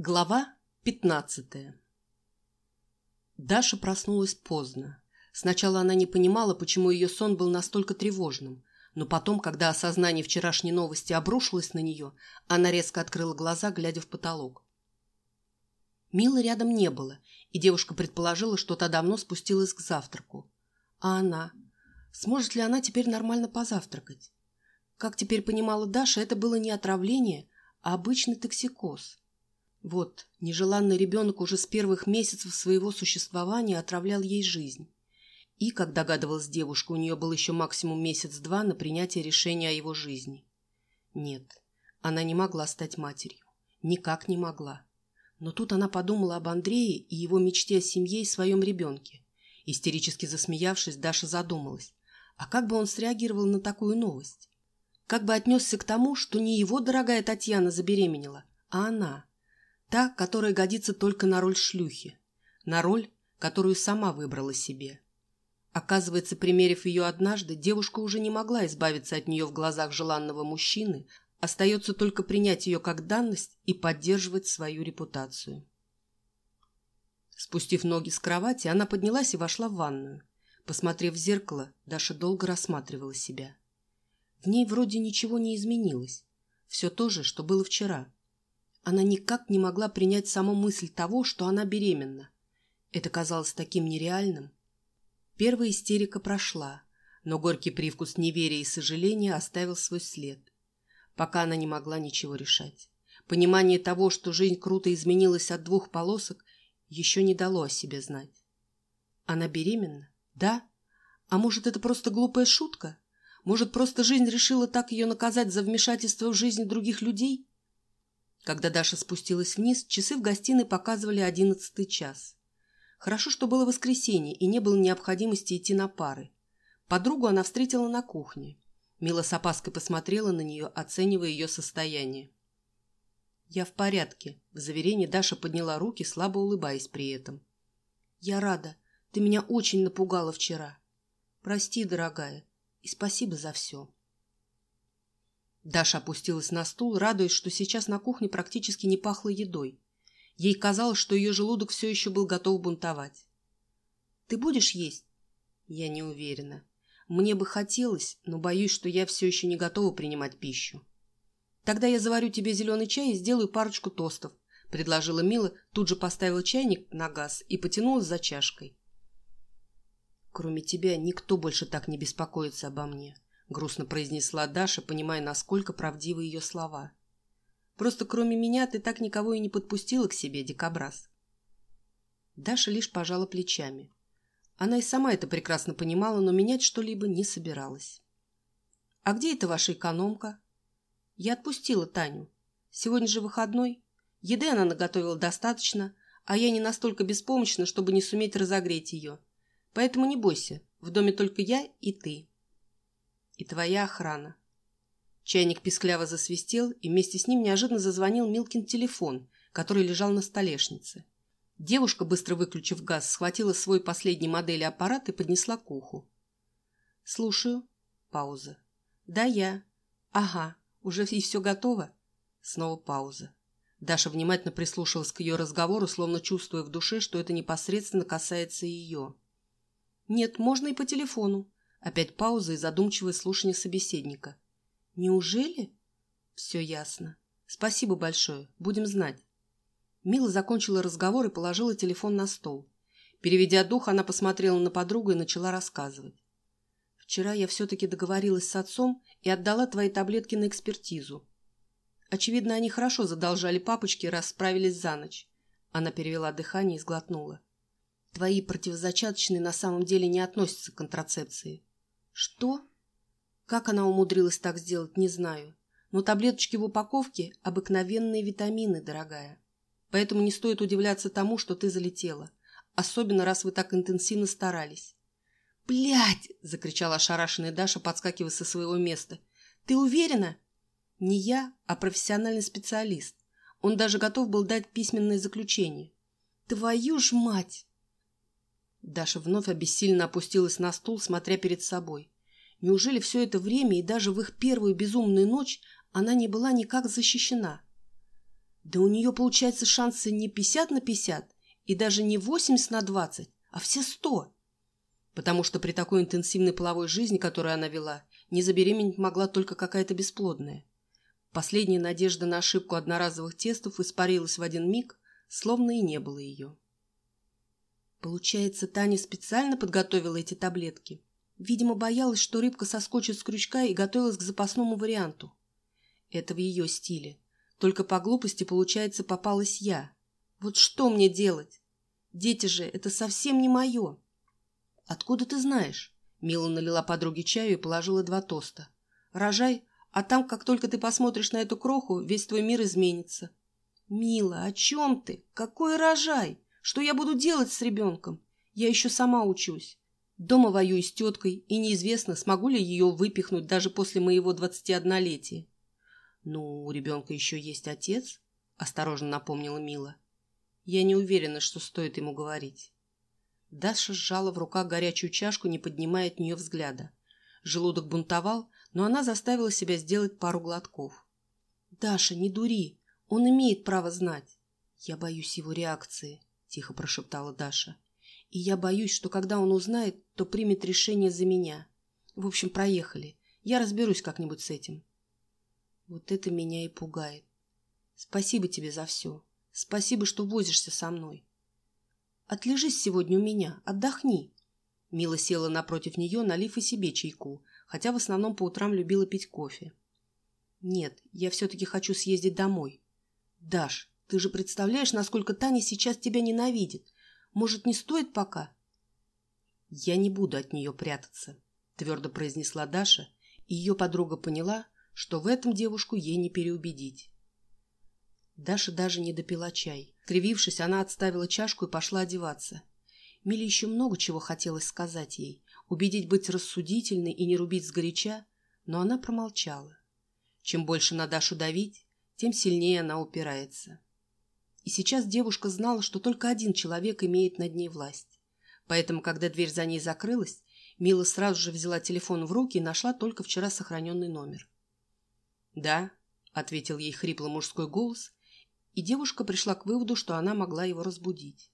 Глава пятнадцатая Даша проснулась поздно. Сначала она не понимала, почему ее сон был настолько тревожным, но потом, когда осознание вчерашней новости обрушилось на нее, она резко открыла глаза, глядя в потолок. Милы рядом не было, и девушка предположила, что та давно спустилась к завтраку. А она? Сможет ли она теперь нормально позавтракать? Как теперь понимала Даша, это было не отравление, а обычный токсикоз. Вот, нежеланный ребенок уже с первых месяцев своего существования отравлял ей жизнь. И, как догадывалась девушка, у нее был еще максимум месяц-два на принятие решения о его жизни. Нет, она не могла стать матерью. Никак не могла. Но тут она подумала об Андрее и его мечте о семье и своем ребенке. Истерически засмеявшись, Даша задумалась, а как бы он среагировал на такую новость? Как бы отнесся к тому, что не его дорогая Татьяна забеременела, а она – Та, которая годится только на роль шлюхи. На роль, которую сама выбрала себе. Оказывается, примерив ее однажды, девушка уже не могла избавиться от нее в глазах желанного мужчины, остается только принять ее как данность и поддерживать свою репутацию. Спустив ноги с кровати, она поднялась и вошла в ванную. Посмотрев в зеркало, Даша долго рассматривала себя. В ней вроде ничего не изменилось. Все то же, что было вчера – она никак не могла принять саму мысль того, что она беременна. Это казалось таким нереальным. Первая истерика прошла, но горький привкус неверия и сожаления оставил свой след. Пока она не могла ничего решать. Понимание того, что жизнь круто изменилась от двух полосок, еще не дало о себе знать. Она беременна? Да? А может, это просто глупая шутка? Может, просто жизнь решила так ее наказать за вмешательство в жизнь других людей? Когда Даша спустилась вниз, часы в гостиной показывали одиннадцатый час. Хорошо, что было воскресенье и не было необходимости идти на пары. Подругу она встретила на кухне. Мила с опаской посмотрела на нее, оценивая ее состояние. «Я в порядке», — в заверении Даша подняла руки, слабо улыбаясь при этом. «Я рада. Ты меня очень напугала вчера. Прости, дорогая, и спасибо за все». Даша опустилась на стул, радуясь, что сейчас на кухне практически не пахло едой. Ей казалось, что ее желудок все еще был готов бунтовать. «Ты будешь есть?» «Я не уверена. Мне бы хотелось, но боюсь, что я все еще не готова принимать пищу». «Тогда я заварю тебе зеленый чай и сделаю парочку тостов», — предложила Мила, тут же поставила чайник на газ и потянулась за чашкой. «Кроме тебя никто больше так не беспокоится обо мне», — грустно произнесла Даша, понимая, насколько правдивы ее слова. «Просто кроме меня ты так никого и не подпустила к себе, дикобраз». Даша лишь пожала плечами. Она и сама это прекрасно понимала, но менять что-либо не собиралась. «А где это ваша экономка?» «Я отпустила Таню. Сегодня же выходной. Еды она наготовила достаточно, а я не настолько беспомощна, чтобы не суметь разогреть ее. Поэтому не бойся, в доме только я и ты». И твоя охрана. Чайник пискляво засвистел, и вместе с ним неожиданно зазвонил Милкин телефон, который лежал на столешнице. Девушка, быстро выключив газ, схватила свой последний модели аппарат и поднесла к уху. «Слушаю». Пауза. «Да, я». «Ага, уже и все готово?» Снова пауза. Даша внимательно прислушалась к ее разговору, словно чувствуя в душе, что это непосредственно касается ее. «Нет, можно и по телефону. Опять пауза и задумчивое слушание собеседника. «Неужели?» «Все ясно. Спасибо большое. Будем знать». Мила закончила разговор и положила телефон на стол. Переведя дух, она посмотрела на подругу и начала рассказывать. «Вчера я все-таки договорилась с отцом и отдала твои таблетки на экспертизу. Очевидно, они хорошо задолжали папочке, раз справились за ночь». Она перевела дыхание и сглотнула. «Твои противозачаточные на самом деле не относятся к контрацепции. Что? Как она умудрилась так сделать, не знаю. Но таблеточки в упаковке – обыкновенные витамины, дорогая. Поэтому не стоит удивляться тому, что ты залетела. Особенно, раз вы так интенсивно старались. «Блядь!» – закричала ошарашенная Даша, подскакивая со своего места. «Ты уверена?» «Не я, а профессиональный специалист. Он даже готов был дать письменное заключение». «Твою ж мать!» Даша вновь обессильно опустилась на стул, смотря перед собой. Неужели все это время и даже в их первую безумную ночь она не была никак защищена? Да у нее получается шансы не 50 на 50 и даже не 80 на 20, а все 100. Потому что при такой интенсивной половой жизни, которую она вела, не забеременеть могла только какая-то бесплодная. Последняя надежда на ошибку одноразовых тестов испарилась в один миг, словно и не было ее. Получается, Таня специально подготовила эти таблетки. Видимо, боялась, что рыбка соскочит с крючка и готовилась к запасному варианту. Это в ее стиле. Только по глупости, получается, попалась я. Вот что мне делать? Дети же, это совсем не мое. Откуда ты знаешь? Мила налила подруге чаю и положила два тоста. Рожай, а там, как только ты посмотришь на эту кроху, весь твой мир изменится. Мила, о чем ты? Какой рожай? Что я буду делать с ребенком? Я еще сама учусь. Дома воюю с теткой, и неизвестно, смогу ли ее выпихнуть даже после моего двадцатиоднолетия. «Ну, у ребенка еще есть отец», — осторожно напомнила Мила. «Я не уверена, что стоит ему говорить». Даша сжала в руках горячую чашку, не поднимая от нее взгляда. Желудок бунтовал, но она заставила себя сделать пару глотков. «Даша, не дури! Он имеет право знать!» «Я боюсь его реакции», — тихо прошептала Даша. «И я боюсь, что когда он узнает, то примет решение за меня. В общем, проехали. Я разберусь как-нибудь с этим». Вот это меня и пугает. Спасибо тебе за все. Спасибо, что возишься со мной. Отлежись сегодня у меня, отдохни. Мила села напротив нее, налив и себе чайку, хотя в основном по утрам любила пить кофе. Нет, я все-таки хочу съездить домой. Даш, ты же представляешь, насколько Таня сейчас тебя ненавидит. Может, не стоит пока? Я не буду от нее прятаться, твердо произнесла Даша, и ее подруга поняла, что в этом девушку ей не переубедить. Даша даже не допила чай. Кривившись, она отставила чашку и пошла одеваться. Миле еще много чего хотелось сказать ей, убедить быть рассудительной и не рубить сгоряча, но она промолчала. Чем больше на Дашу давить, тем сильнее она упирается. И сейчас девушка знала, что только один человек имеет над ней власть. Поэтому, когда дверь за ней закрылась, Мила сразу же взяла телефон в руки и нашла только вчера сохраненный номер. «Да», — ответил ей хриплый мужской голос, и девушка пришла к выводу, что она могла его разбудить.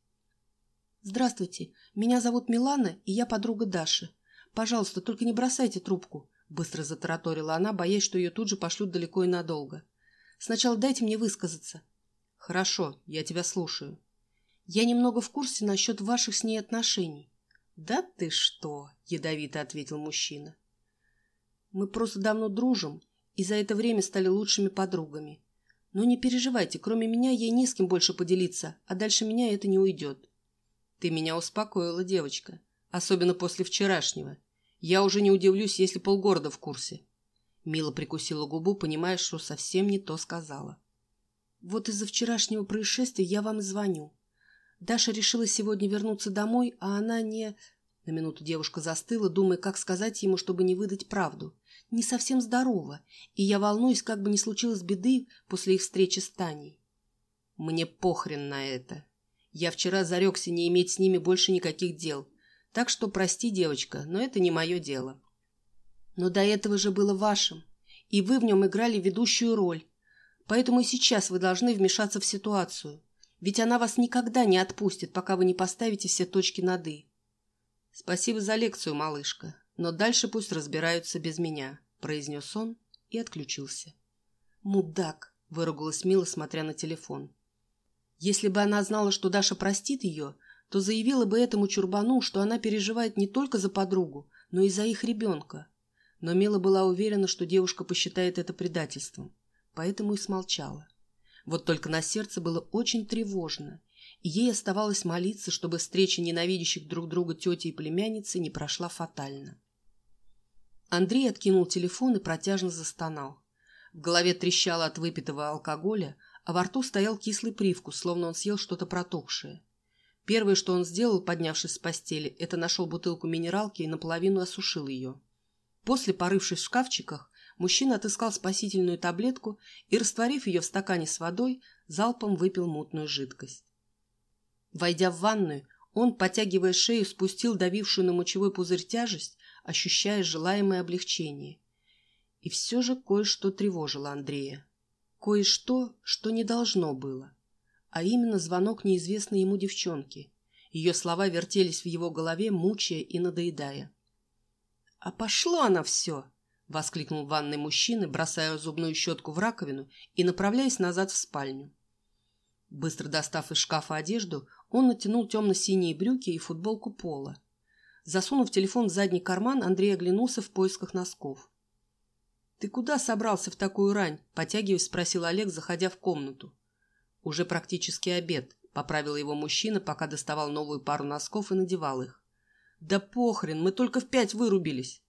«Здравствуйте, меня зовут Милана, и я подруга Даши. Пожалуйста, только не бросайте трубку», — быстро затараторила она, боясь, что ее тут же пошлют далеко и надолго. «Сначала дайте мне высказаться». «Хорошо, я тебя слушаю». «Я немного в курсе насчет ваших с ней отношений». «Да ты что!» — ядовито ответил мужчина. «Мы просто давно дружим, и за это время стали лучшими подругами. Но не переживайте, кроме меня ей не с кем больше поделиться, а дальше меня это не уйдет. Ты меня успокоила, девочка, особенно после вчерашнего. Я уже не удивлюсь, если полгорода в курсе. Мила прикусила губу, понимая, что совсем не то сказала. Вот из-за вчерашнего происшествия я вам звоню. Даша решила сегодня вернуться домой, а она не... На минуту девушка застыла, думая, как сказать ему, чтобы не выдать правду не совсем здорова, и я волнуюсь, как бы не случилось беды после их встречи с Таней. Мне похрен на это. Я вчера зарекся не иметь с ними больше никаких дел. Так что прости, девочка, но это не мое дело. Но до этого же было вашим, и вы в нем играли ведущую роль. Поэтому и сейчас вы должны вмешаться в ситуацию. Ведь она вас никогда не отпустит, пока вы не поставите все точки над «и». Спасибо за лекцию, малышка, но дальше пусть разбираются без меня произнес он и отключился. «Мудак!» – выругалась Мила, смотря на телефон. Если бы она знала, что Даша простит ее, то заявила бы этому чурбану, что она переживает не только за подругу, но и за их ребенка. Но Мила была уверена, что девушка посчитает это предательством, поэтому и смолчала. Вот только на сердце было очень тревожно, и ей оставалось молиться, чтобы встреча ненавидящих друг друга тети и племянницы не прошла фатально. Андрей откинул телефон и протяжно застонал. В голове трещало от выпитого алкоголя, а во рту стоял кислый привкус, словно он съел что-то протухшее. Первое, что он сделал, поднявшись с постели, это нашел бутылку минералки и наполовину осушил ее. После, порывшись в шкафчиках, мужчина отыскал спасительную таблетку и, растворив ее в стакане с водой, залпом выпил мутную жидкость. Войдя в ванную, он, потягивая шею, спустил давившую на мочевой пузырь тяжесть ощущая желаемое облегчение. И все же кое-что тревожило Андрея. Кое-что, что не должно было. А именно звонок неизвестной ему девчонки. Ее слова вертелись в его голове, мучая и надоедая. «А пошло она все!» — воскликнул ванный мужчина, бросая зубную щетку в раковину и направляясь назад в спальню. Быстро достав из шкафа одежду, он натянул темно-синие брюки и футболку пола. Засунув телефон в задний карман, Андрей оглянулся в поисках носков. «Ты куда собрался в такую рань?» – потягиваясь, спросил Олег, заходя в комнату. «Уже практически обед», – поправил его мужчина, пока доставал новую пару носков и надевал их. «Да похрен, мы только в пять вырубились».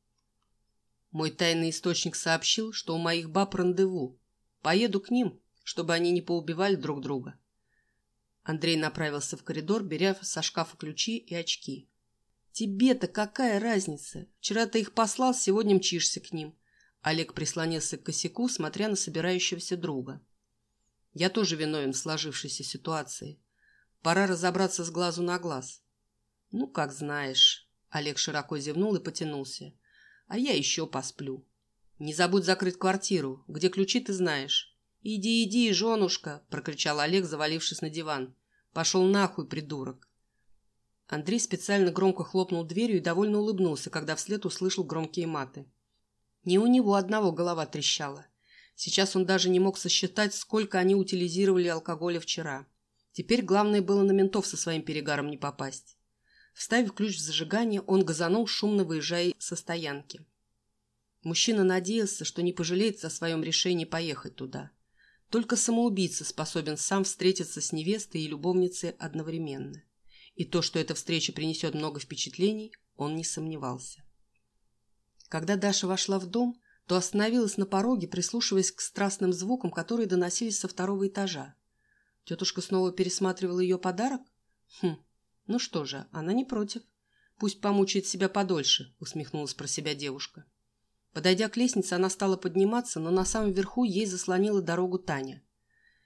Мой тайный источник сообщил, что у моих баб рандеву. Поеду к ним, чтобы они не поубивали друг друга. Андрей направился в коридор, беря со шкафа ключи и очки. «Тебе-то какая разница? Вчера ты их послал, сегодня мчишься к ним». Олег прислонился к косяку, смотря на собирающегося друга. «Я тоже виновен в сложившейся ситуации. Пора разобраться с глазу на глаз». «Ну, как знаешь». Олег широко зевнул и потянулся. «А я еще посплю. Не забудь закрыть квартиру. Где ключи, ты знаешь». «Иди, иди, женушка!» – прокричал Олег, завалившись на диван. «Пошел нахуй, придурок!» Андрей специально громко хлопнул дверью и довольно улыбнулся, когда вслед услышал громкие маты. Не у него одного голова трещала. Сейчас он даже не мог сосчитать, сколько они утилизировали алкоголя вчера. Теперь главное было на ментов со своим перегаром не попасть. Вставив ключ в зажигание, он газанул, шумно выезжая со стоянки. Мужчина надеялся, что не пожалеет о своем решении поехать туда. Только самоубийца способен сам встретиться с невестой и любовницей одновременно. И то, что эта встреча принесет много впечатлений, он не сомневался. Когда Даша вошла в дом, то остановилась на пороге, прислушиваясь к страстным звукам, которые доносились со второго этажа. Тетушка снова пересматривала ее подарок? Хм, ну что же, она не против. Пусть помучает себя подольше, усмехнулась про себя девушка. Подойдя к лестнице, она стала подниматься, но на самом верху ей заслонила дорогу Таня.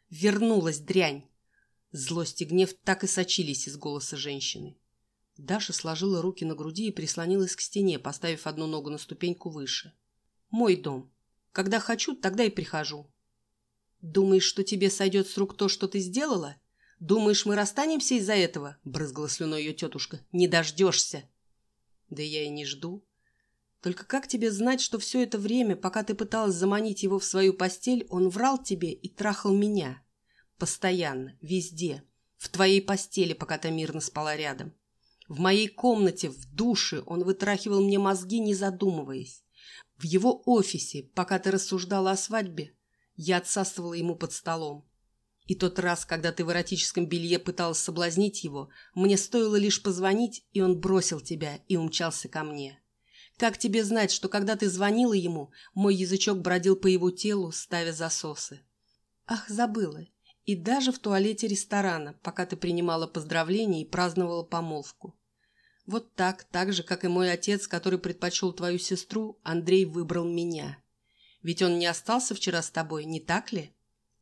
«Вернулась, дрянь!» Злость и гнев так и сочились из голоса женщины. Даша сложила руки на груди и прислонилась к стене, поставив одну ногу на ступеньку выше. «Мой дом. Когда хочу, тогда и прихожу». «Думаешь, что тебе сойдет с рук то, что ты сделала? Думаешь, мы расстанемся из-за этого?» – брызгала слюной ее тетушка. «Не дождешься». «Да я и не жду», только как тебе знать, что все это время, пока ты пыталась заманить его в свою постель, он врал тебе и трахал меня? Постоянно, везде. В твоей постели, пока ты мирно спала рядом. В моей комнате, в душе он вытрахивал мне мозги, не задумываясь. В его офисе, пока ты рассуждала о свадьбе, я отсасывала ему под столом. И тот раз, когда ты в эротическом белье пыталась соблазнить его, мне стоило лишь позвонить, и он бросил тебя и умчался ко мне. Как тебе знать, что когда ты звонила ему, мой язычок бродил по его телу, ставя засосы? Ах, забыла. И даже в туалете ресторана, пока ты принимала поздравления и праздновала помолвку. Вот так, так же, как и мой отец, который предпочел твою сестру, Андрей выбрал меня. Ведь он не остался вчера с тобой, не так ли?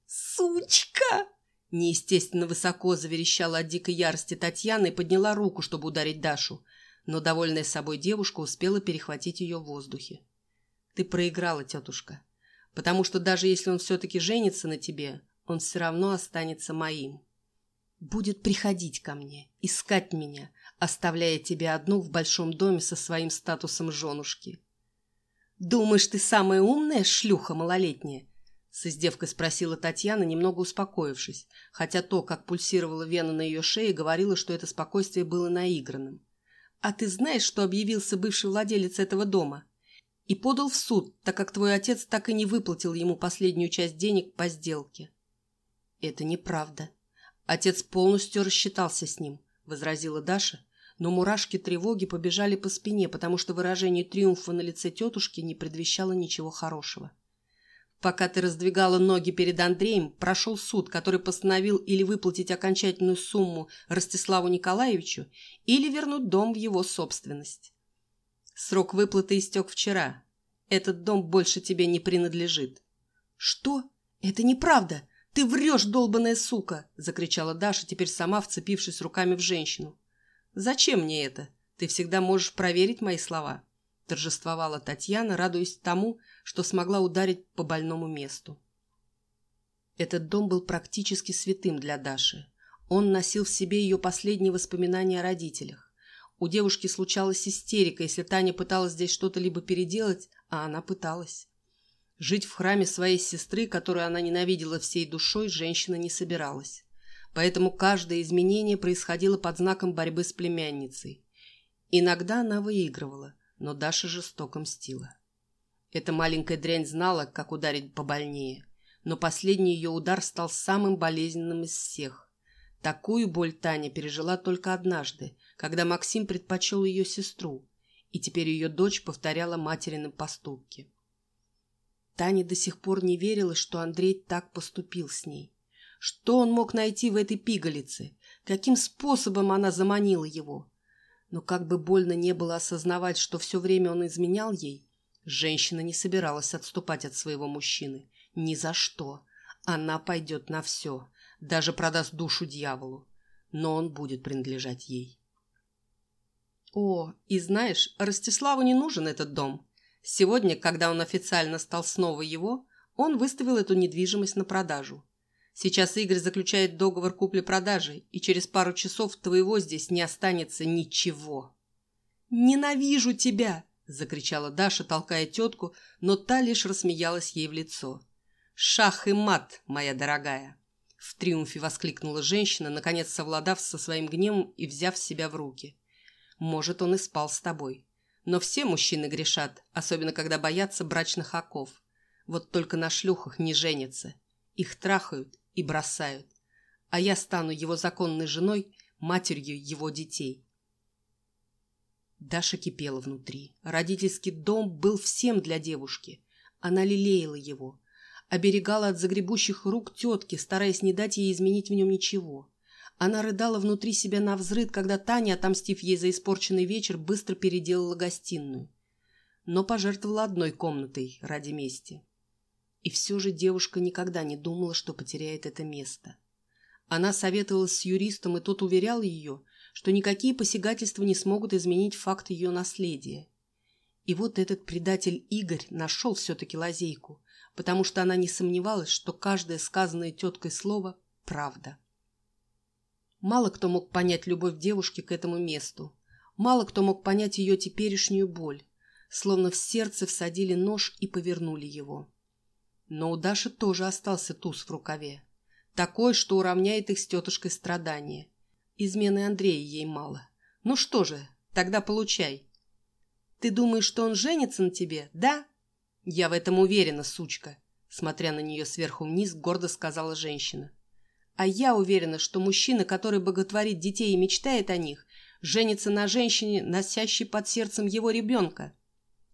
«Сучка!» Неестественно высоко заверещала от дикой ярости Татьяна и подняла руку, чтобы ударить Дашу – но довольная собой девушка успела перехватить ее в воздухе. «Ты проиграла, тетушка, потому что даже если он все-таки женится на тебе, он все равно останется моим. Будет приходить ко мне, искать меня, оставляя тебя одну в большом доме со своим статусом женушки. «Думаешь, ты самая умная шлюха малолетняя?» С издевкой спросила Татьяна, немного успокоившись, хотя то, как пульсировала вена на ее шее, говорило, что это спокойствие было наигранным. А ты знаешь, что объявился бывший владелец этого дома? И подал в суд, так как твой отец так и не выплатил ему последнюю часть денег по сделке. Это неправда. Отец полностью рассчитался с ним, возразила Даша, но мурашки тревоги побежали по спине, потому что выражение триумфа на лице тетушки не предвещало ничего хорошего. Пока ты раздвигала ноги перед Андреем, прошел суд, который постановил или выплатить окончательную сумму Ростиславу Николаевичу, или вернуть дом в его собственность. Срок выплаты истек вчера. Этот дом больше тебе не принадлежит. «Что? Это неправда! Ты врешь, долбаная сука!» – закричала Даша, теперь сама вцепившись руками в женщину. «Зачем мне это? Ты всегда можешь проверить мои слова» торжествовала Татьяна, радуясь тому, что смогла ударить по больному месту. Этот дом был практически святым для Даши. Он носил в себе ее последние воспоминания о родителях. У девушки случалась истерика, если Таня пыталась здесь что-то либо переделать, а она пыталась. Жить в храме своей сестры, которую она ненавидела всей душой, женщина не собиралась. Поэтому каждое изменение происходило под знаком борьбы с племянницей. Иногда она выигрывала, но Даша жестоко мстила. Эта маленькая дрянь знала, как ударить побольнее, но последний ее удар стал самым болезненным из всех. Такую боль Таня пережила только однажды, когда Максим предпочел ее сестру, и теперь ее дочь повторяла материным поступки. Таня до сих пор не верила, что Андрей так поступил с ней. Что он мог найти в этой пигалице? Каким способом она заманила его? Но как бы больно не было осознавать, что все время он изменял ей, женщина не собиралась отступать от своего мужчины. Ни за что. Она пойдет на все, даже продаст душу дьяволу. Но он будет принадлежать ей. О, и знаешь, Ростиславу не нужен этот дом. Сегодня, когда он официально стал снова его, он выставил эту недвижимость на продажу. Сейчас Игорь заключает договор купли-продажи, и через пару часов твоего здесь не останется ничего. «Ненавижу тебя!» – закричала Даша, толкая тетку, но та лишь рассмеялась ей в лицо. «Шах и мат, моя дорогая!» В триумфе воскликнула женщина, наконец совладав со своим гневом и взяв себя в руки. «Может, он и спал с тобой. Но все мужчины грешат, особенно когда боятся брачных оков. Вот только на шлюхах не женятся. Их трахают и бросают. А я стану его законной женой, матерью его детей. Даша кипела внутри. Родительский дом был всем для девушки. Она лелеяла его. Оберегала от загребущих рук тетки, стараясь не дать ей изменить в нем ничего. Она рыдала внутри себя на взрыд, когда Таня, отомстив ей за испорченный вечер, быстро переделала гостиную. Но пожертвовала одной комнатой ради мести. И все же девушка никогда не думала, что потеряет это место. Она советовалась с юристом, и тот уверял ее, что никакие посягательства не смогут изменить факт ее наследия. И вот этот предатель Игорь нашел все-таки лазейку, потому что она не сомневалась, что каждое сказанное теткой слово – правда. Мало кто мог понять любовь девушки к этому месту. Мало кто мог понять ее теперешнюю боль. Словно в сердце всадили нож и повернули его. Но у Даши тоже остался туз в рукаве. Такой, что уравняет их с тетушкой страдания. Измены Андрея ей мало. Ну что же, тогда получай. Ты думаешь, что он женится на тебе, да? Я в этом уверена, сучка. Смотря на нее сверху вниз, гордо сказала женщина. А я уверена, что мужчина, который боготворит детей и мечтает о них, женится на женщине, носящей под сердцем его ребенка.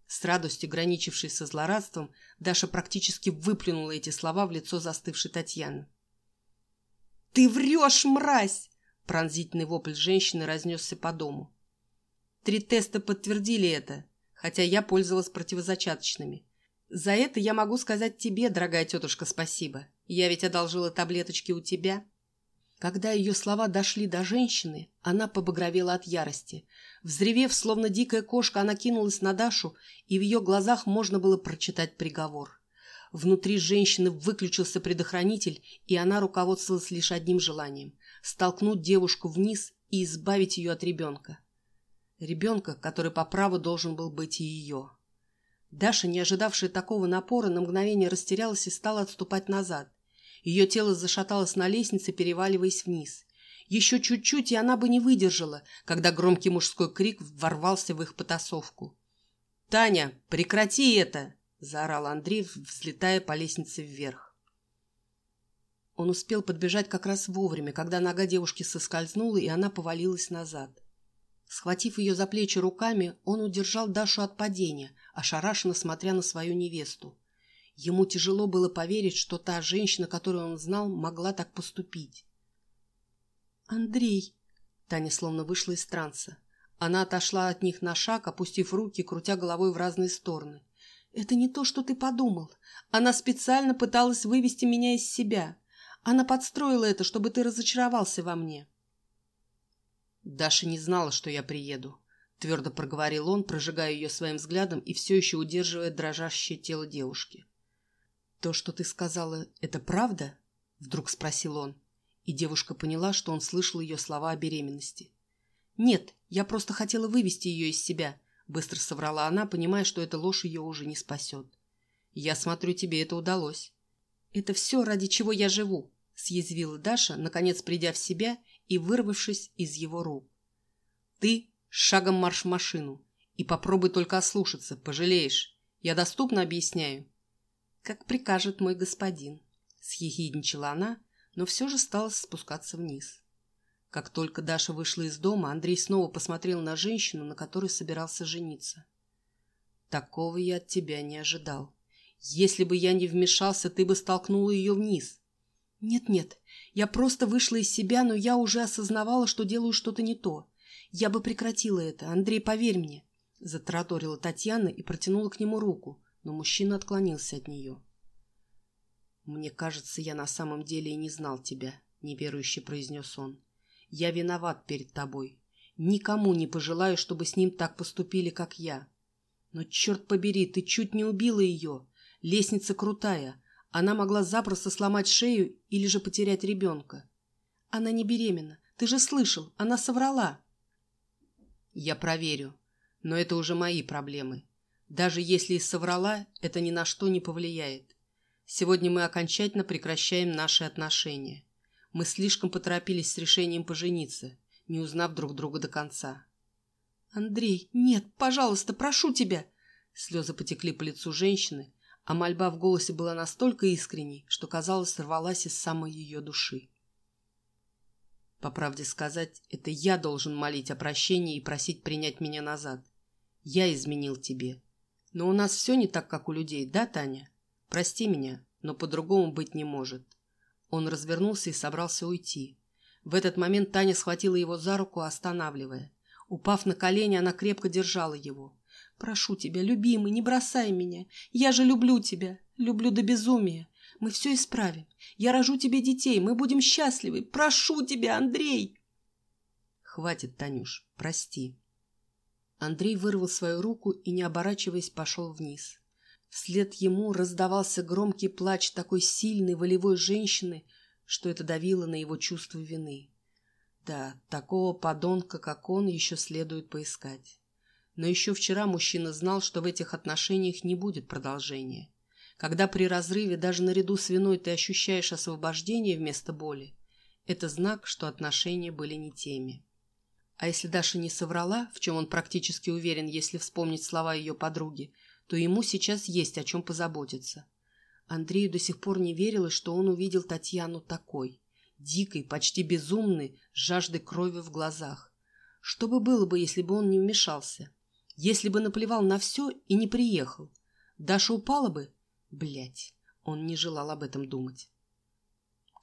С радостью, граничившей со злорадством, Даша практически выплюнула эти слова в лицо застывшей Татьяны. «Ты врешь, мразь!» Пронзительный вопль женщины разнесся по дому. Три теста подтвердили это, хотя я пользовалась противозачаточными. За это я могу сказать тебе, дорогая тетушка, спасибо. Я ведь одолжила таблеточки у тебя. Когда ее слова дошли до женщины, она побагровела от ярости. Взревев, словно дикая кошка, она кинулась на Дашу, и в ее глазах можно было прочитать приговор. Внутри женщины выключился предохранитель, и она руководствовалась лишь одним желанием – столкнуть девушку вниз и избавить ее от ребенка. Ребенка, который по праву должен был быть и ее. Даша, не ожидавшая такого напора, на мгновение растерялась и стала отступать назад. Ее тело зашаталось на лестнице, переваливаясь вниз. Еще чуть-чуть, и она бы не выдержала, когда громкий мужской крик ворвался в их потасовку. «Таня, прекрати это!» – заорал Андрей, взлетая по лестнице вверх. Он успел подбежать как раз вовремя, когда нога девушки соскользнула, и она повалилась назад. Схватив ее за плечи руками, он удержал Дашу от падения, ошарашенно смотря на свою невесту. Ему тяжело было поверить, что та женщина, которую он знал, могла так поступить. «Андрей!» Таня словно вышла из транса. Она отошла от них на шаг, опустив руки, крутя головой в разные стороны. «Это не то, что ты подумал. Она специально пыталась вывести меня из себя. Она подстроила это, чтобы ты разочаровался во мне». «Даша не знала, что я приеду», — твердо проговорил он, прожигая ее своим взглядом и все еще удерживая дрожащее тело девушки. «То, что ты сказала, это правда?» Вдруг спросил он, и девушка поняла, что он слышал ее слова о беременности. «Нет, я просто хотела вывести ее из себя», — быстро соврала она, понимая, что эта ложь ее уже не спасет. «Я смотрю, тебе это удалось». «Это все, ради чего я живу», — съязвила Даша, наконец придя в себя и вырвавшись из его рук. «Ты шагом марш в машину и попробуй только ослушаться, пожалеешь. Я доступно объясняю». «Как прикажет мой господин», — съехидничала она, но все же стала спускаться вниз. Как только Даша вышла из дома, Андрей снова посмотрел на женщину, на которой собирался жениться. «Такого я от тебя не ожидал. Если бы я не вмешался, ты бы столкнула ее вниз». «Нет-нет, я просто вышла из себя, но я уже осознавала, что делаю что-то не то. Я бы прекратила это, Андрей, поверь мне», — затраторила Татьяна и протянула к нему руку, но мужчина отклонился от нее. «Мне кажется, я на самом деле и не знал тебя», — неверующе произнес он. Я виноват перед тобой. Никому не пожелаю, чтобы с ним так поступили, как я. Но, черт побери, ты чуть не убила ее. Лестница крутая. Она могла запросто сломать шею или же потерять ребенка. Она не беременна. Ты же слышал, она соврала. Я проверю. Но это уже мои проблемы. Даже если и соврала, это ни на что не повлияет. Сегодня мы окончательно прекращаем наши отношения. Мы слишком поторопились с решением пожениться, не узнав друг друга до конца. «Андрей, нет, пожалуйста, прошу тебя!» Слезы потекли по лицу женщины, а мольба в голосе была настолько искренней, что, казалось, рвалась из самой ее души. По правде сказать, это я должен молить о прощении и просить принять меня назад. Я изменил тебе. Но у нас все не так, как у людей, да, Таня? Прости меня, но по-другому быть не может. Он развернулся и собрался уйти. В этот момент Таня схватила его за руку, останавливая. Упав на колени, она крепко держала его. «Прошу тебя, любимый, не бросай меня. Я же люблю тебя. Люблю до безумия. Мы все исправим. Я рожу тебе детей. Мы будем счастливы. Прошу тебя, Андрей!» «Хватит, Танюш. Прости». Андрей вырвал свою руку и, не оборачиваясь, пошел вниз. Вслед ему раздавался громкий плач такой сильной волевой женщины, что это давило на его чувство вины. Да, такого подонка, как он, еще следует поискать. Но еще вчера мужчина знал, что в этих отношениях не будет продолжения. Когда при разрыве даже наряду с виной ты ощущаешь освобождение вместо боли, это знак, что отношения были не теми. А если Даша не соврала, в чем он практически уверен, если вспомнить слова ее подруги, то ему сейчас есть о чем позаботиться. Андрею до сих пор не верилось, что он увидел Татьяну такой, дикой, почти безумной, с жаждой крови в глазах. Что бы было бы, если бы он не вмешался? Если бы наплевал на все и не приехал? Даша упала бы? Блять, он не желал об этом думать.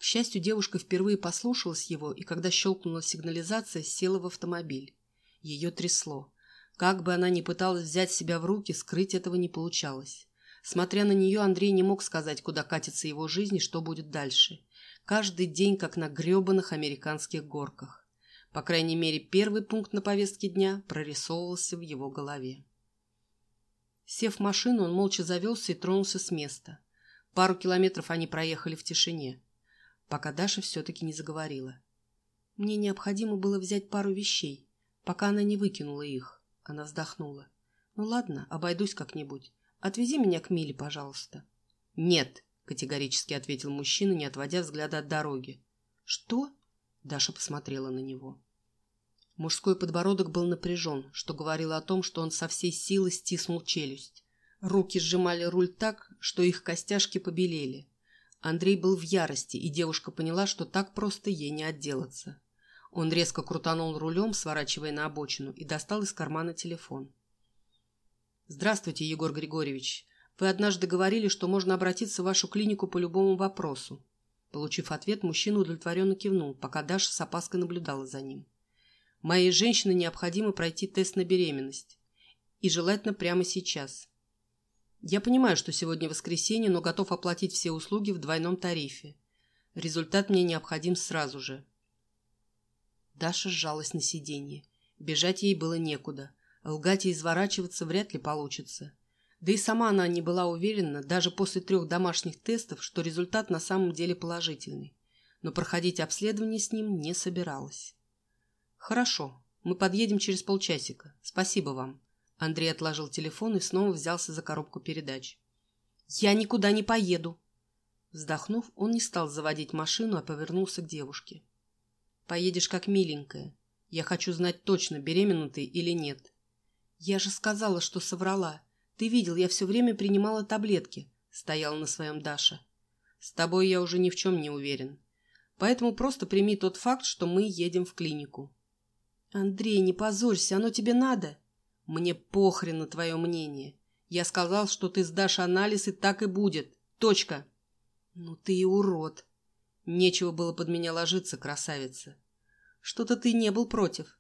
К счастью, девушка впервые послушалась его, и когда щелкнула сигнализация, села в автомобиль. Ее трясло. Как бы она ни пыталась взять себя в руки, скрыть этого не получалось. Смотря на нее, Андрей не мог сказать, куда катится его жизнь и что будет дальше. Каждый день, как на гребаных американских горках. По крайней мере, первый пункт на повестке дня прорисовывался в его голове. Сев в машину, он молча завелся и тронулся с места. Пару километров они проехали в тишине, пока Даша все-таки не заговорила. Мне необходимо было взять пару вещей, пока она не выкинула их. Она вздохнула. «Ну ладно, обойдусь как-нибудь. Отвези меня к Миле, пожалуйста». «Нет», — категорически ответил мужчина, не отводя взгляда от дороги. «Что?» — Даша посмотрела на него. Мужской подбородок был напряжен, что говорило о том, что он со всей силы стиснул челюсть. Руки сжимали руль так, что их костяшки побелели. Андрей был в ярости, и девушка поняла, что так просто ей не отделаться. Он резко крутанул рулем, сворачивая на обочину, и достал из кармана телефон. «Здравствуйте, Егор Григорьевич. Вы однажды говорили, что можно обратиться в вашу клинику по любому вопросу». Получив ответ, мужчина удовлетворенно кивнул, пока Даша с опаской наблюдала за ним. «Моей женщине необходимо пройти тест на беременность. И желательно прямо сейчас. Я понимаю, что сегодня воскресенье, но готов оплатить все услуги в двойном тарифе. Результат мне необходим сразу же. Даша сжалась на сиденье. Бежать ей было некуда. Лгать и изворачиваться вряд ли получится. Да и сама она не была уверена, даже после трех домашних тестов, что результат на самом деле положительный. Но проходить обследование с ним не собиралась. «Хорошо, мы подъедем через полчасика. Спасибо вам». Андрей отложил телефон и снова взялся за коробку передач. «Я никуда не поеду!» Вздохнув, он не стал заводить машину, а повернулся к девушке. «Поедешь как миленькая. Я хочу знать точно, беременна ты или нет». «Я же сказала, что соврала. Ты видел, я все время принимала таблетки», — стоял на своем Даша. «С тобой я уже ни в чем не уверен. Поэтому просто прими тот факт, что мы едем в клинику». «Андрей, не позорься, оно тебе надо?» «Мне похрен на твое мнение. Я сказал, что ты сдашь анализ, и так и будет. Точка». «Ну ты и урод!» Нечего было под меня ложиться, красавица. Что-то ты не был против.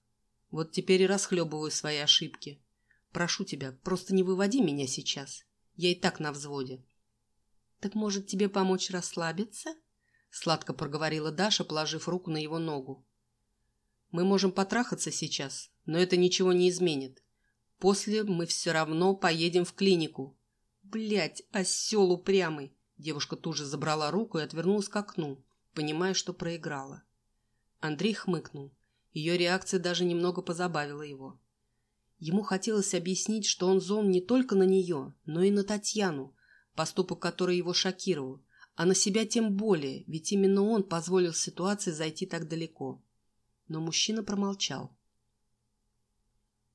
Вот теперь и расхлебываю свои ошибки. Прошу тебя, просто не выводи меня сейчас. Я и так на взводе. Так может тебе помочь расслабиться? Сладко проговорила Даша, положив руку на его ногу. Мы можем потрахаться сейчас, но это ничего не изменит. После мы все равно поедем в клинику. Блять, осел упрямый. Девушка тут же забрала руку и отвернулась к окну, понимая, что проиграла. Андрей хмыкнул. Ее реакция даже немного позабавила его. Ему хотелось объяснить, что он зол не только на нее, но и на Татьяну, поступок которой его шокировал, а на себя тем более, ведь именно он позволил ситуации зайти так далеко. Но мужчина промолчал.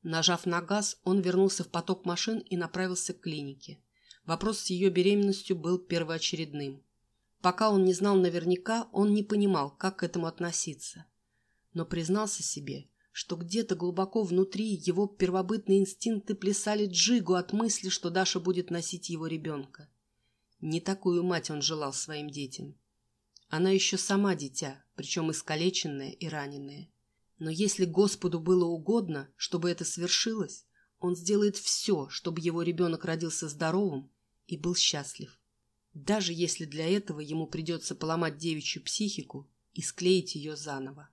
Нажав на газ, он вернулся в поток машин и направился к клинике. Вопрос с ее беременностью был первоочередным. Пока он не знал наверняка, он не понимал, как к этому относиться. Но признался себе, что где-то глубоко внутри его первобытные инстинкты плясали джигу от мысли, что Даша будет носить его ребенка. Не такую мать он желал своим детям. Она еще сама дитя, причем искалеченная и раненая. Но если Господу было угодно, чтобы это свершилось, он сделает все, чтобы его ребенок родился здоровым и был счастлив. Даже если для этого ему придется поломать девичью психику и склеить ее заново.